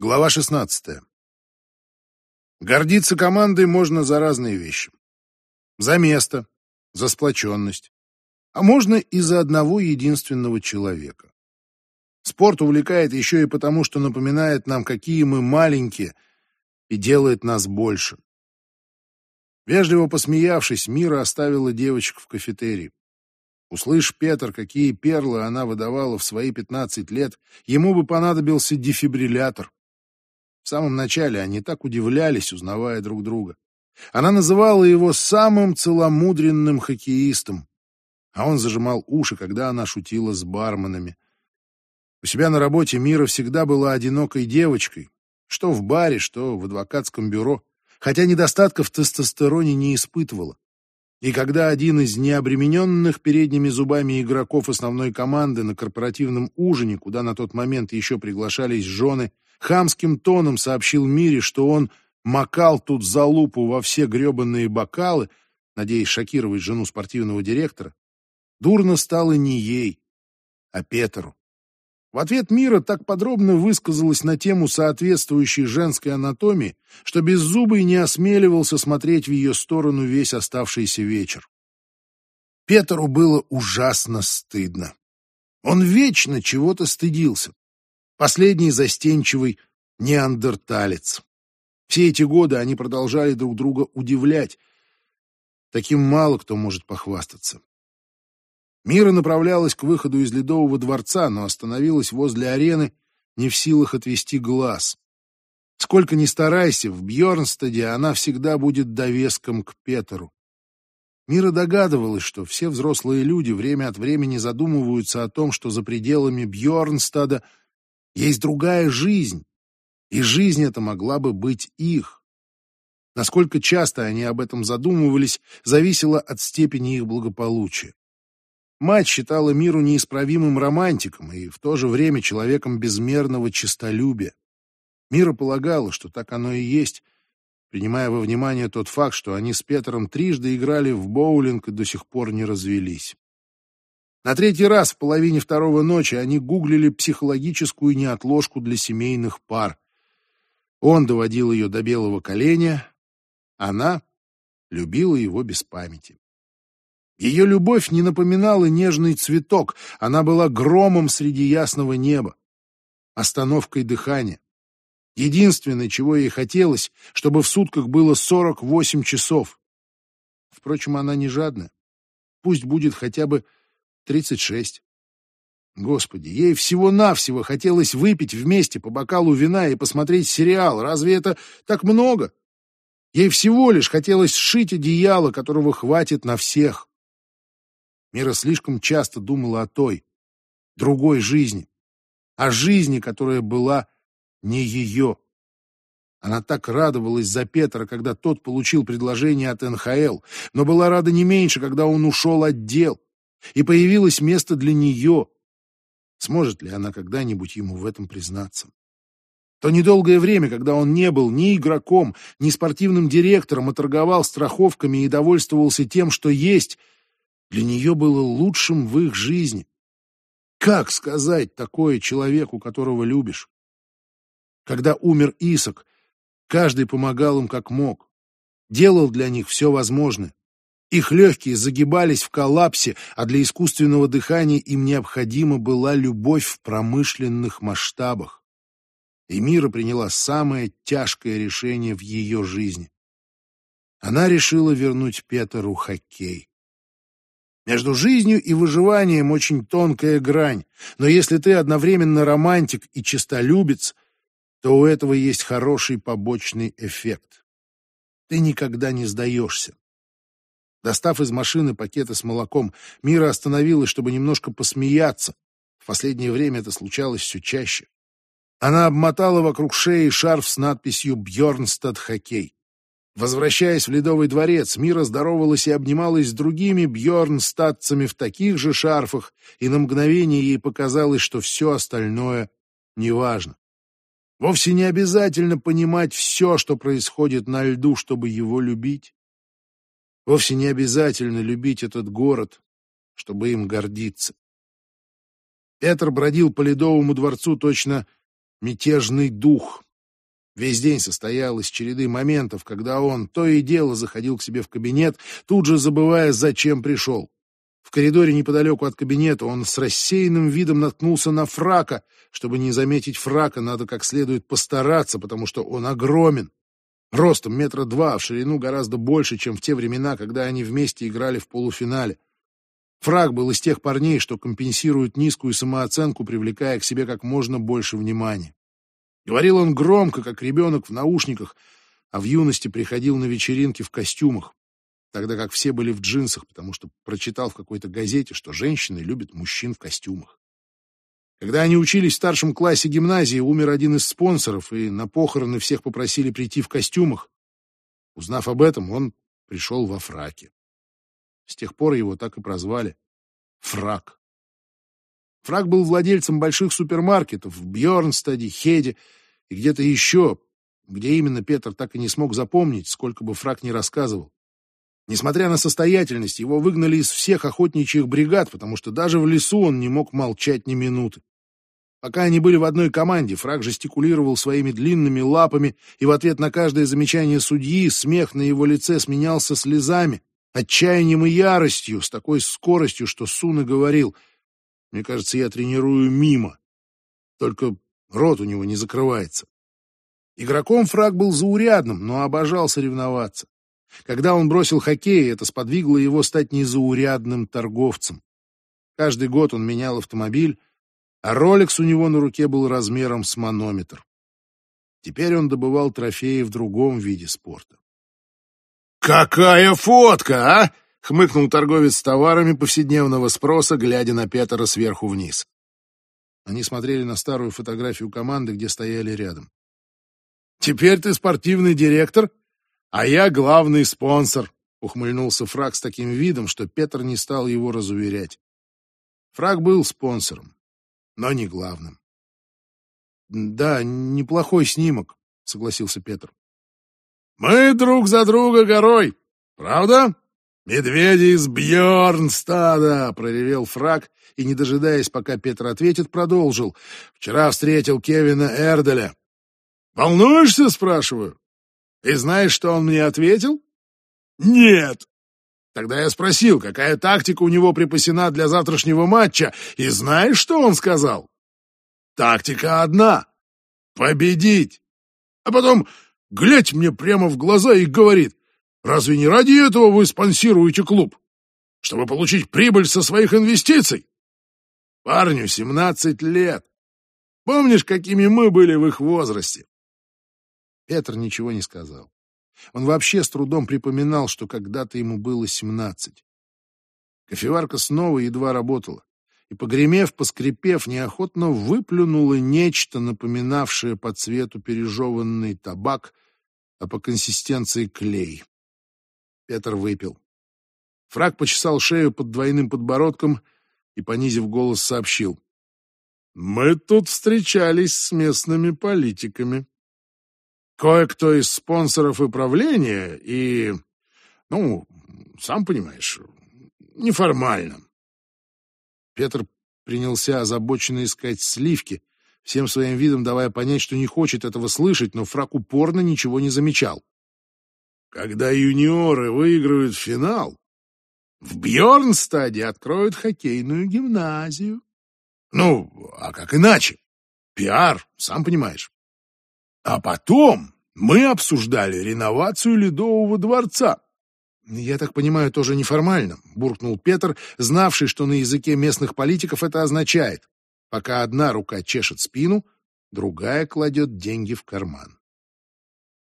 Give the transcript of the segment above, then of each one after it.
Глава 16. Гордиться командой можно за разные вещи. За место, за сплоченность. А можно и за одного единственного человека. Спорт увлекает еще и потому, что напоминает нам, какие мы маленькие, и делает нас больше. Вежливо посмеявшись, Мира оставила девочек в кафетерии. Услышь, Петр, какие перлы она выдавала в свои пятнадцать лет, ему бы понадобился дефибриллятор. В самом начале они так удивлялись, узнавая друг друга. Она называла его самым целомудренным хоккеистом, а он зажимал уши, когда она шутила с барменами. У себя на работе Мира всегда была одинокой девочкой, что в баре, что в адвокатском бюро, хотя недостатков в тестостероне не испытывала. И когда один из необремененных передними зубами игроков основной команды на корпоративном ужине, куда на тот момент еще приглашались жены, хамским тоном сообщил Мире, что он макал тут за лупу во все гребанные бокалы, надеясь шокировать жену спортивного директора, дурно стало не ей, а Петру. В ответ Мира так подробно высказалась на тему соответствующей женской анатомии, что Беззубый не осмеливался смотреть в ее сторону весь оставшийся вечер. Петру было ужасно стыдно. Он вечно чего-то стыдился последний застенчивый неандерталец. Все эти годы они продолжали друг друга удивлять. Таким мало кто может похвастаться. Мира направлялась к выходу из Ледового дворца, но остановилась возле арены, не в силах отвести глаз. Сколько ни старайся, в Бьернстаде она всегда будет довеском к Петеру. Мира догадывалась, что все взрослые люди время от времени задумываются о том, что за пределами Бьернстада есть другая жизнь, и жизнь эта могла бы быть их. Насколько часто они об этом задумывались, зависело от степени их благополучия. Мать считала миру неисправимым романтиком и в то же время человеком безмерного честолюбия. Мира полагала, что так оно и есть, принимая во внимание тот факт, что они с Петром трижды играли в боулинг и до сих пор не развелись. На третий раз в половине второго ночи они гуглили психологическую неотложку для семейных пар. Он доводил ее до белого коленя, она любила его без памяти. Ее любовь не напоминала нежный цветок, она была громом среди ясного неба, остановкой дыхания. Единственное, чего ей хотелось, чтобы в сутках было 48 часов. Впрочем, она не жадная. Пусть будет хотя бы тридцать шесть. Господи, ей всего-навсего хотелось выпить вместе по бокалу вина и посмотреть сериал. Разве это так много? Ей всего лишь хотелось сшить одеяло, которого хватит на всех. Мира слишком часто думала о той, другой жизни, о жизни, которая была не ее. Она так радовалась за Петра, когда тот получил предложение от НХЛ, но была рада не меньше, когда он ушел от дел и появилось место для нее. Сможет ли она когда-нибудь ему в этом признаться? То недолгое время, когда он не был ни игроком, ни спортивным директором, а торговал страховками и довольствовался тем, что есть, для нее было лучшим в их жизни. Как сказать такое человеку, которого любишь? Когда умер Исак, каждый помогал им как мог, делал для них все возможное. Их легкие загибались в коллапсе, а для искусственного дыхания им необходима была любовь в промышленных масштабах. И Мира приняла самое тяжкое решение в ее жизни. Она решила вернуть Петеру хоккей. Между жизнью и выживанием очень тонкая грань, но если ты одновременно романтик и честолюбец, то у этого есть хороший побочный эффект. Ты никогда не сдаешься. Достав из машины пакеты с молоком, Мира остановилась, чтобы немножко посмеяться. В последнее время это случалось все чаще. Она обмотала вокруг шеи шарф с надписью «Бьернстад Хоккей». Возвращаясь в Ледовый дворец, Мира здоровалась и обнималась с другими бьернстадцами в таких же шарфах, и на мгновение ей показалось, что все остальное неважно. Вовсе не обязательно понимать все, что происходит на льду, чтобы его любить. Вовсе не обязательно любить этот город, чтобы им гордиться. Петр бродил по Ледовому дворцу точно мятежный дух, Весь день состоял из череды моментов, когда он то и дело заходил к себе в кабинет, тут же забывая, зачем пришел. В коридоре неподалеку от кабинета он с рассеянным видом наткнулся на фрака. Чтобы не заметить фрака, надо как следует постараться, потому что он огромен. Ростом метра два, в ширину гораздо больше, чем в те времена, когда они вместе играли в полуфинале. Фрак был из тех парней, что компенсируют низкую самооценку, привлекая к себе как можно больше внимания. Говорил он громко, как ребенок в наушниках, а в юности приходил на вечеринки в костюмах тогда как все были в джинсах, потому что прочитал в какой-то газете, что женщины любят мужчин в костюмах. Когда они учились в старшем классе гимназии, умер один из спонсоров, и на похороны всех попросили прийти в костюмах. Узнав об этом, он пришел во фраке. С тех пор его так и прозвали — Фрак. Фрак был владельцем больших супермаркетов в Бьорнстаде, Хеде и где-то еще, где именно Петр так и не смог запомнить, сколько бы Фрак ни рассказывал. Несмотря на состоятельность, его выгнали из всех охотничьих бригад, потому что даже в лесу он не мог молчать ни минуты. Пока они были в одной команде, Фраг жестикулировал своими длинными лапами, и в ответ на каждое замечание судьи смех на его лице сменялся слезами, отчаянием и яростью, с такой скоростью, что Суна говорил, «Мне кажется, я тренирую мимо, только рот у него не закрывается». Игроком Фраг был заурядным, но обожал соревноваться. Когда он бросил хоккей, это сподвигло его стать незаурядным торговцем. Каждый год он менял автомобиль, а роликс у него на руке был размером с манометр. Теперь он добывал трофеи в другом виде спорта. «Какая фотка, а!» — хмыкнул торговец с товарами повседневного спроса, глядя на Петера сверху вниз. Они смотрели на старую фотографию команды, где стояли рядом. «Теперь ты спортивный директор «А я главный спонсор», — ухмыльнулся Фраг с таким видом, что Петр не стал его разуверять. Фраг был спонсором, но не главным. «Да, неплохой снимок», — согласился Петр. «Мы друг за друга горой, правда?» «Медведи из Бьернстада!» — проревел Фраг и, не дожидаясь, пока Петр ответит, продолжил. «Вчера встретил Кевина Эрделя». «Волнуешься?» — спрашиваю. И знаешь, что он мне ответил? Нет. Тогда я спросил, какая тактика у него припасена для завтрашнего матча, и знаешь, что он сказал? Тактика одна — победить. А потом глядь мне прямо в глаза и говорит, разве не ради этого вы спонсируете клуб? Чтобы получить прибыль со своих инвестиций? Парню 17 лет. Помнишь, какими мы были в их возрасте? Петр ничего не сказал. Он вообще с трудом припоминал, что когда-то ему было семнадцать. Кофеварка снова едва работала, и, погремев, поскрипев, неохотно выплюнула нечто, напоминавшее по цвету пережеванный табак, а по консистенции клей. Петр выпил. Фраг почесал шею под двойным подбородком и, понизив голос, сообщил. «Мы тут встречались с местными политиками. Кое-кто из спонсоров и правления, и, ну, сам понимаешь, неформально. Петр принялся озабоченно искать сливки, всем своим видом давая понять, что не хочет этого слышать, но Фрак упорно ничего не замечал. Когда юниоры выиграют финал, в Бьорнстаде откроют хоккейную гимназию. Ну, а как иначе? Пиар, сам понимаешь. А потом мы обсуждали реновацию Ледового дворца. Я так понимаю, тоже неформально, буркнул Петр, знавший, что на языке местных политиков это означает. Пока одна рука чешет спину, другая кладет деньги в карман.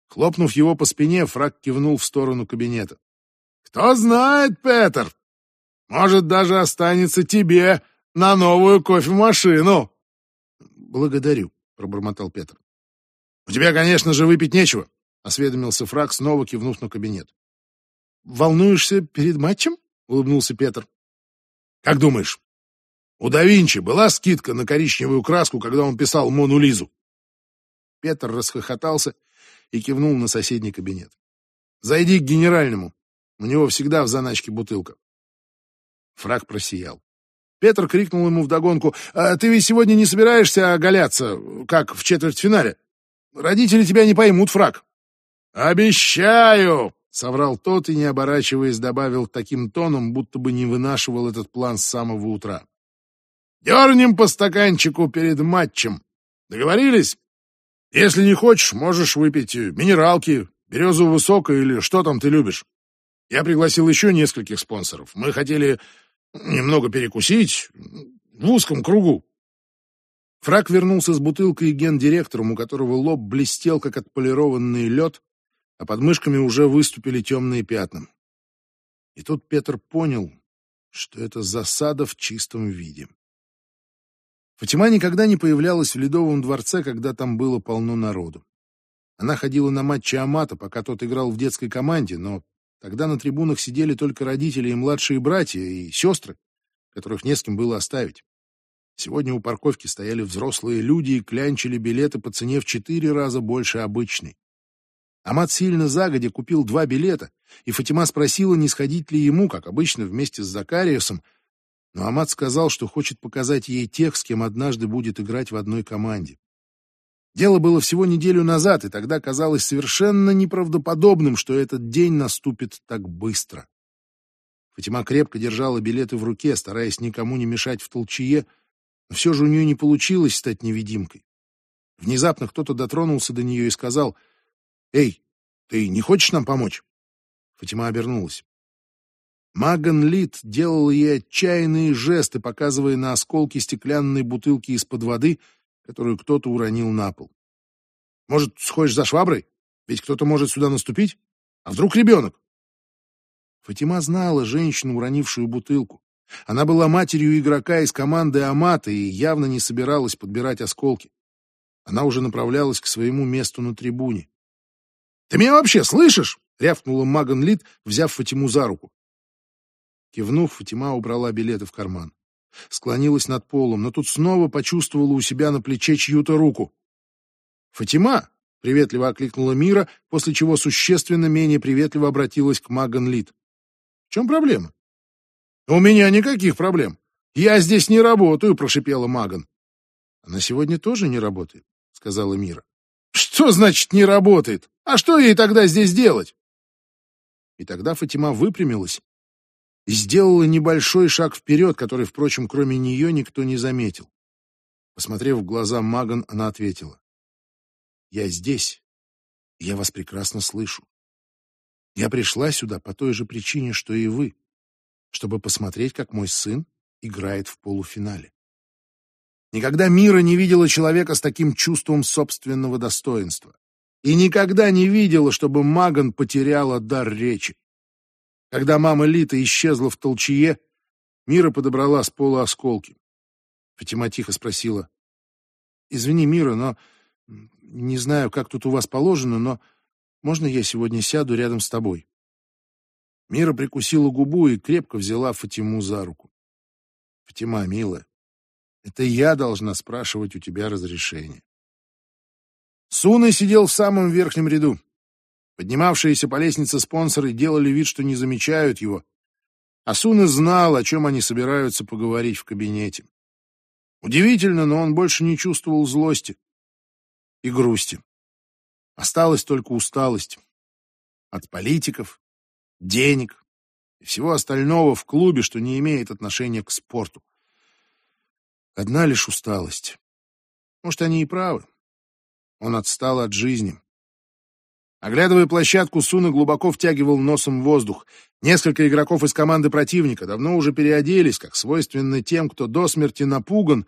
Хлопнув его по спине, Фрак кивнул в сторону кабинета. «Кто знает, Петр, может, даже останется тебе на новую кофемашину». «Благодарю», — пробормотал Петр. «У тебя, конечно же, выпить нечего», — осведомился Фраг, снова кивнув на кабинет. «Волнуешься перед матчем?» — улыбнулся Петр. «Как думаешь, у да Винчи была скидка на коричневую краску, когда он писал Мону Лизу?» Петр расхохотался и кивнул на соседний кабинет. «Зайди к генеральному. У него всегда в заначке бутылка». Фраг просиял. Петр крикнул ему вдогонку, «А ты ведь сегодня не собираешься оголяться, как в четвертьфинале?» Родители тебя не поймут, фраг. Обещаю, соврал тот и, не оборачиваясь, добавил таким тоном, будто бы не вынашивал этот план с самого утра. Дернем по стаканчику перед матчем. Договорились? Если не хочешь, можешь выпить минералки, березу высокую или что там ты любишь. Я пригласил еще нескольких спонсоров. Мы хотели немного перекусить в узком кругу. Фрак вернулся с бутылкой гендиректором, у которого лоб блестел, как отполированный лед, а под мышками уже выступили темные пятна. И тут Петр понял, что это засада в чистом виде. Фатима никогда не появлялась в Ледовом дворце, когда там было полно народу. Она ходила на матчи Амата, пока тот играл в детской команде, но тогда на трибунах сидели только родители и младшие братья, и сестры, которых не с кем было оставить. Сегодня у парковки стояли взрослые люди и клянчили билеты по цене в четыре раза больше обычной. Амат сильно загодя купил два билета, и Фатима спросила, не сходить ли ему, как обычно, вместе с Закариусом, но Амат сказал, что хочет показать ей тех, с кем однажды будет играть в одной команде. Дело было всего неделю назад, и тогда казалось совершенно неправдоподобным, что этот день наступит так быстро. Фатима крепко держала билеты в руке, стараясь никому не мешать в толчее, но все же у нее не получилось стать невидимкой. Внезапно кто-то дотронулся до нее и сказал, «Эй, ты не хочешь нам помочь?» Фатима обернулась. Маган Лид делал ей отчаянные жесты, показывая на осколки стеклянной бутылки из-под воды, которую кто-то уронил на пол. «Может, сходишь за шваброй? Ведь кто-то может сюда наступить. А вдруг ребенок?» Фатима знала женщину, уронившую бутылку. Она была матерью игрока из команды Амата и явно не собиралась подбирать осколки. Она уже направлялась к своему месту на трибуне. «Ты меня вообще слышишь?» — рявкнула Маган Лид, взяв Фатиму за руку. Кивнув, Фатима убрала билеты в карман. Склонилась над полом, но тут снова почувствовала у себя на плече чью-то руку. «Фатима!» — приветливо окликнула Мира, после чего существенно менее приветливо обратилась к Маган Лид. «В чем проблема?» «У меня никаких проблем. Я здесь не работаю», — прошипела Маган. «Она сегодня тоже не работает», — сказала Мира. «Что значит не работает? А что ей тогда здесь делать?» И тогда Фатима выпрямилась сделала небольшой шаг вперед, который, впрочем, кроме нее никто не заметил. Посмотрев в глаза Маган, она ответила. «Я здесь, я вас прекрасно слышу. Я пришла сюда по той же причине, что и вы, чтобы посмотреть, как мой сын играет в полуфинале. Никогда Мира не видела человека с таким чувством собственного достоинства. И никогда не видела, чтобы Маган потеряла дар речи. Когда мама Лита исчезла в толчье, Мира подобрала с пола осколки. Фатима тихо спросила. «Извини, Мира, но не знаю, как тут у вас положено, но можно я сегодня сяду рядом с тобой?» Мира прикусила губу и крепко взяла Фатиму за руку. «Фатима, милая, это я должна спрашивать у тебя разрешение». Суна сидел в самом верхнем ряду. Поднимавшиеся по лестнице спонсоры делали вид, что не замечают его. Асуна знал, о чем они собираются поговорить в кабинете. Удивительно, но он больше не чувствовал злости и грусти. Осталась только усталость от политиков, денег и всего остального в клубе, что не имеет отношения к спорту. Одна лишь усталость. Может, они и правы. Он отстал от жизни. Оглядывая площадку, Суна глубоко втягивал носом воздух. Несколько игроков из команды противника давно уже переоделись, как свойственно тем, кто до смерти напуган,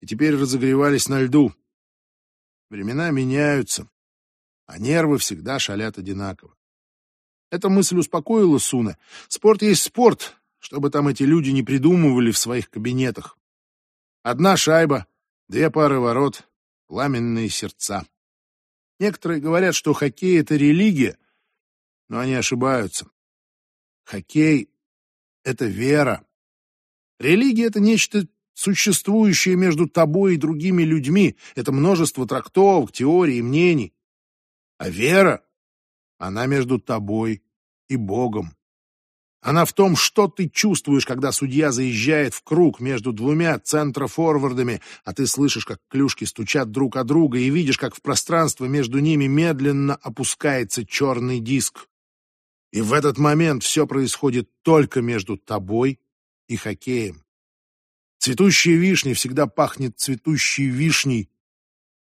и теперь разогревались на льду. Времена меняются, а нервы всегда шалят одинаково. Эта мысль успокоила Суна. Спорт есть спорт, что бы там эти люди не придумывали в своих кабинетах. Одна шайба, две пары ворот, пламенные сердца. Некоторые говорят, что хоккей — это религия, но они ошибаются. Хоккей — это вера. Религия — это нечто существующее между тобой и другими людьми. Это множество трактовок, теорий и мнений. А вера, она между тобой и Богом. Она в том, что ты чувствуешь, когда судья заезжает в круг между двумя центрофорвардами, а ты слышишь, как клюшки стучат друг о друга, и видишь, как в пространство между ними медленно опускается черный диск. И в этот момент все происходит только между тобой и хоккеем. Цветущие вишни всегда пахнет цветущей вишней,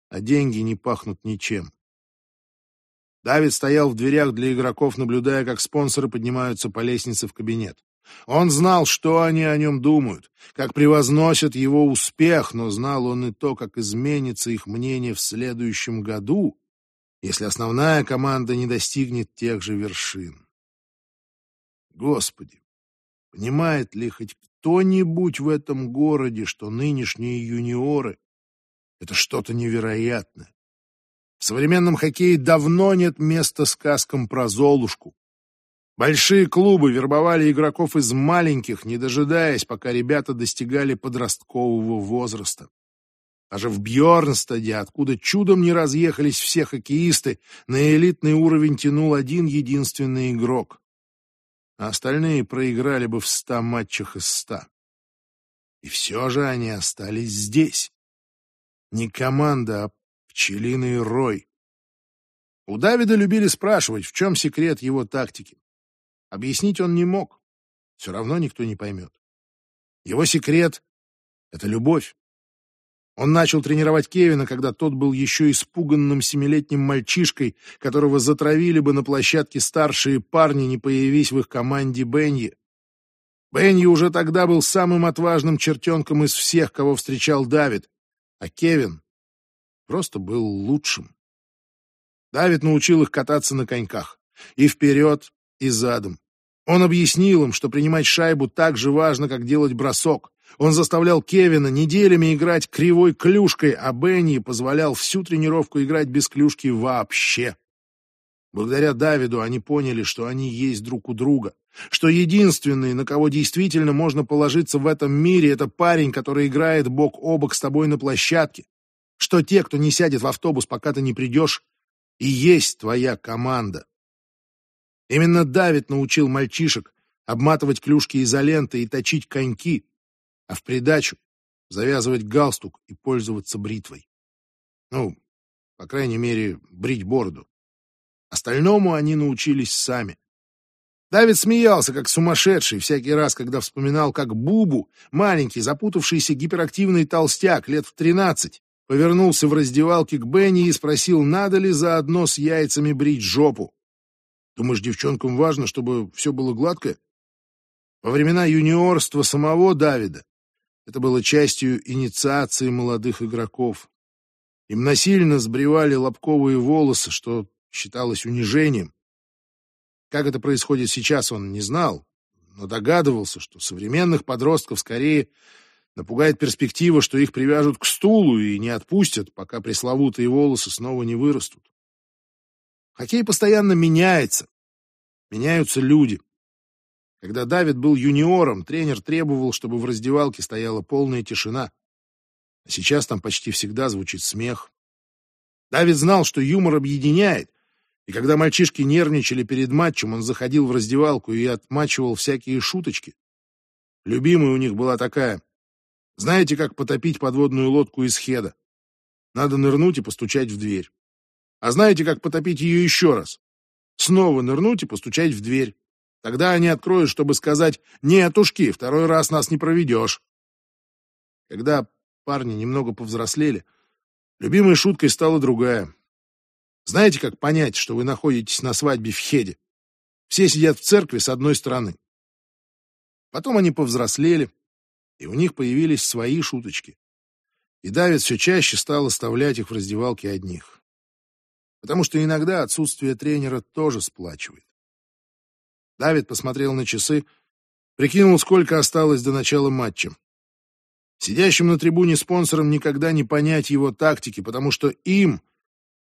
а деньги не пахнут ничем. Давид стоял в дверях для игроков, наблюдая, как спонсоры поднимаются по лестнице в кабинет. Он знал, что они о нем думают, как превозносят его успех, но знал он и то, как изменится их мнение в следующем году, если основная команда не достигнет тех же вершин. Господи, понимает ли хоть кто-нибудь в этом городе, что нынешние юниоры — это что-то невероятное? В современном хоккее давно нет места сказкам про Золушку. Большие клубы вербовали игроков из маленьких, не дожидаясь, пока ребята достигали подросткового возраста. Даже в Бьорнстаде, откуда чудом не разъехались все хоккеисты, на элитный уровень тянул один единственный игрок. А остальные проиграли бы в ста матчах из ста. И все же они остались здесь. Не команда, а пчелиный рой. У Давида любили спрашивать, в чем секрет его тактики. Объяснить он не мог. Все равно никто не поймет. Его секрет — это любовь. Он начал тренировать Кевина, когда тот был еще испуганным семилетним мальчишкой, которого затравили бы на площадке старшие парни, не появись в их команде Бенни. Бенни уже тогда был самым отважным чертенком из всех, кого встречал Давид, а Кевин просто был лучшим. Давид научил их кататься на коньках. И вперед, и задом. Он объяснил им, что принимать шайбу так же важно, как делать бросок. Он заставлял Кевина неделями играть кривой клюшкой, а Бенни позволял всю тренировку играть без клюшки вообще. Благодаря Давиду они поняли, что они есть друг у друга, что единственный, на кого действительно можно положиться в этом мире, это парень, который играет бок о бок с тобой на площадке, что те, кто не сядет в автобус, пока ты не придешь, и есть твоя команда. Именно Давид научил мальчишек обматывать клюшки изолентой и точить коньки, а в придачу завязывать галстук и пользоваться бритвой. Ну, по крайней мере, брить бороду. Остальному они научились сами. Давид смеялся, как сумасшедший, всякий раз, когда вспоминал, как Бубу, маленький, запутавшийся гиперактивный толстяк лет в тринадцать, повернулся в раздевалке к Бенни и спросил, надо ли заодно с яйцами брить жопу. Думаешь, девчонкам важно, чтобы все было гладко? Во времена юниорства самого Давида это было частью инициации молодых игроков. Им насильно сбривали лобковые волосы, что считалось унижением. Как это происходит сейчас, он не знал, но догадывался, что современных подростков скорее Напугает перспектива, что их привяжут к стулу и не отпустят, пока пресловутые волосы снова не вырастут. Хоккей постоянно меняется. Меняются люди. Когда Давид был юниором, тренер требовал, чтобы в раздевалке стояла полная тишина. А сейчас там почти всегда звучит смех. Давид знал, что юмор объединяет, и когда мальчишки нервничали перед матчем, он заходил в раздевалку и отмачивал всякие шуточки. Любимой у них была такая — знаете, как потопить подводную лодку из хеда? Надо нырнуть и постучать в дверь. А знаете, как потопить ее еще раз? Снова нырнуть и постучать в дверь. Тогда они откроют, чтобы сказать «Нет, ушки, второй раз нас не проведешь». Когда парни немного повзрослели, любимой шуткой стала другая. Знаете, как понять, что вы находитесь на свадьбе в Хеде? Все сидят в церкви с одной стороны. Потом они повзрослели, и у них появились свои шуточки. И Давид все чаще стал оставлять их в раздевалке одних. Потому что иногда отсутствие тренера тоже сплачивает. Давид посмотрел на часы, прикинул, сколько осталось до начала матча. Сидящим на трибуне спонсорам никогда не понять его тактики, потому что им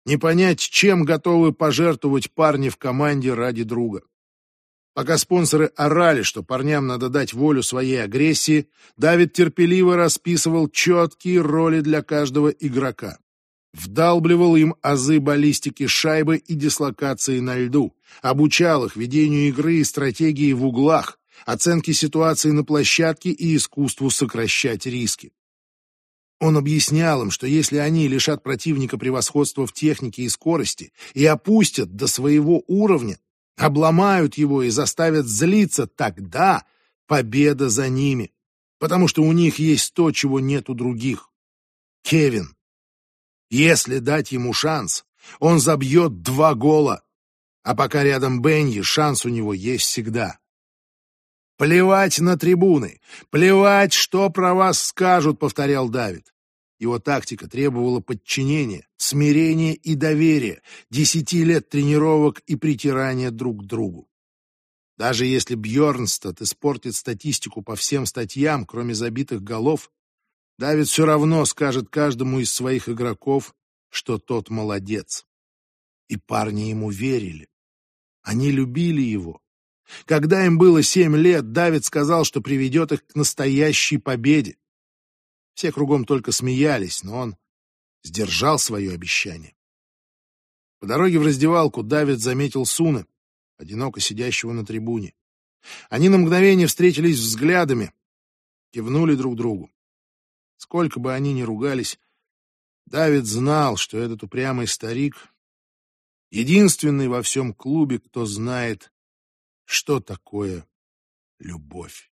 не понять, чем готовы пожертвовать парни в команде ради друга. Пока спонсоры орали, что парням надо дать волю своей агрессии, Давид терпеливо расписывал четкие роли для каждого игрока. вдалбливал им азы баллистики шайбы и дислокации на льду, обучал их ведению игры и стратегии в углах, оценке ситуации на площадке и искусству сокращать риски. Он объяснял им, что если они лишат противника превосходства в технике и скорости и опустят до своего уровня, обломают его и заставят злиться, тогда победа за ними, потому что у них есть то, чего нет у других. Кевин. Если дать ему шанс, он забьет два гола, а пока рядом Бенни, шанс у него есть всегда. «Плевать на трибуны! Плевать, что про вас скажут!» — повторял Давид. Его тактика требовала подчинения, смирения и доверия, десяти лет тренировок и притирания друг к другу. Даже если Бьернстад испортит статистику по всем статьям, кроме забитых голов, Давид все равно скажет каждому из своих игроков, что тот молодец. И парни ему верили. Они любили его. Когда им было семь лет, Давид сказал, что приведет их к настоящей победе. Все кругом только смеялись, но он сдержал свое обещание. По дороге в раздевалку Давид заметил Суны, одиноко сидящего на трибуне. Они на мгновение встретились взглядами, кивнули друг другу. Сколько бы они ни ругались, Давид знал, что этот упрямый старик — единственный во всем клубе, кто знает, что такое любовь.